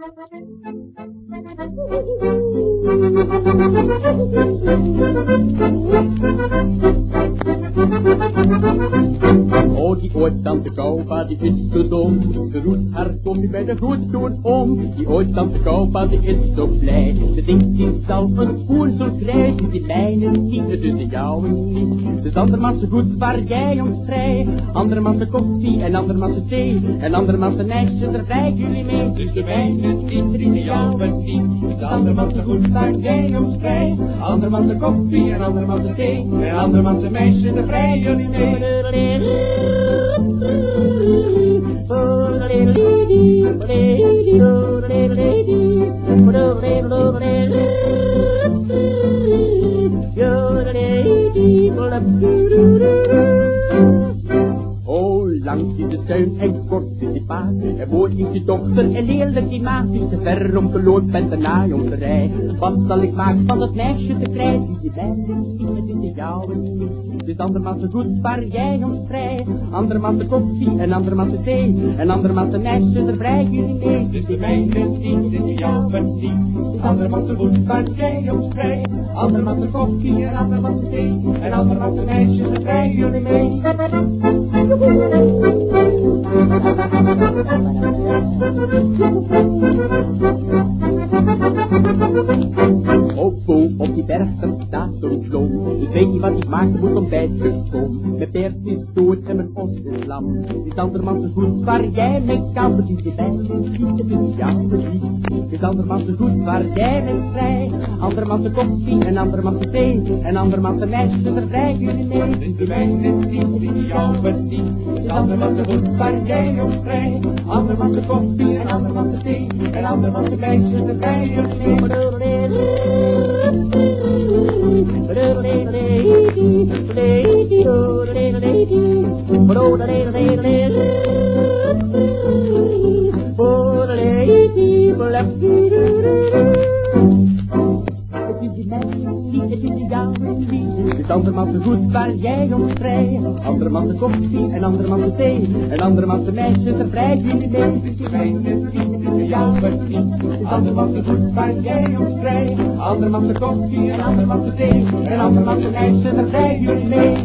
Thank you. Die ooit tante Koupa, die is zo dom. Ze roest haar koffie bij de grootstoel om. Die ooit tante Koupa, die is zo blij. Ze denkt zichzelf een spoor zo krijgen. Die mijne niet, dus de jouwe niet. Dus andermans zo goed waar jij om vrij. Andermans koffie en andermans thee. En andermans meisje, daar blij jullie mee. Dus de mijne niet, dus de jouwe niet. Dus andermans zo goed waar jij om vrij. Andermans koffie en andermans thee. En andermans meisje, daar blij jullie mee. lady, lang in de tuin en kort is die paard. En mooi is die dochter en leerlijk die maat. Is te ver om te lood met de naai om te rijden. Wat zal ik maken van dat meisje te krijgen? Die mijne niet, het is de jouwe niet. Het is andermans zo goed waar jij om strijdt. Andermans de koffie en andermans de thee. En andermans de meisje, daar vrij jullie mee. Het is de mijne niet, het is de jouwe niet. Het andermans zo goed waar jij om strijdt. Andermans de koffie en andermans de thee. En andermans de meisje, daar vrij jullie mee. Ou vou, que liberação. Ik weet niet wat ik maak, moet ontbijt komen. Mijn paard is dood en mijn os is lam. Is andermans zo goed waar jij mee kan. Is je bij niet, het is jouw lief. Het is andermans zo goed waar jij mee vrij. Andermans de koffie en andermans de thee. En andermans de meisjes, daar vrij jullie mee. Is de het is niet. Het is andermans zo goed waar jij om vrij. Andermans de koffie en andermans de thee. En andermans de meisjes, daar vrij jullie mee. Is andermans zo goed waar jij om vrij. Andermans de koffie en andermans de thee. En andermans de meisjes, daar vrij jullie mee. Is die jouwe lief. Het is andermans zo goed waar jij om vrij. Andermans de koffie en andermans de thee. En andermans de meisjes, daar vrij jullie mee.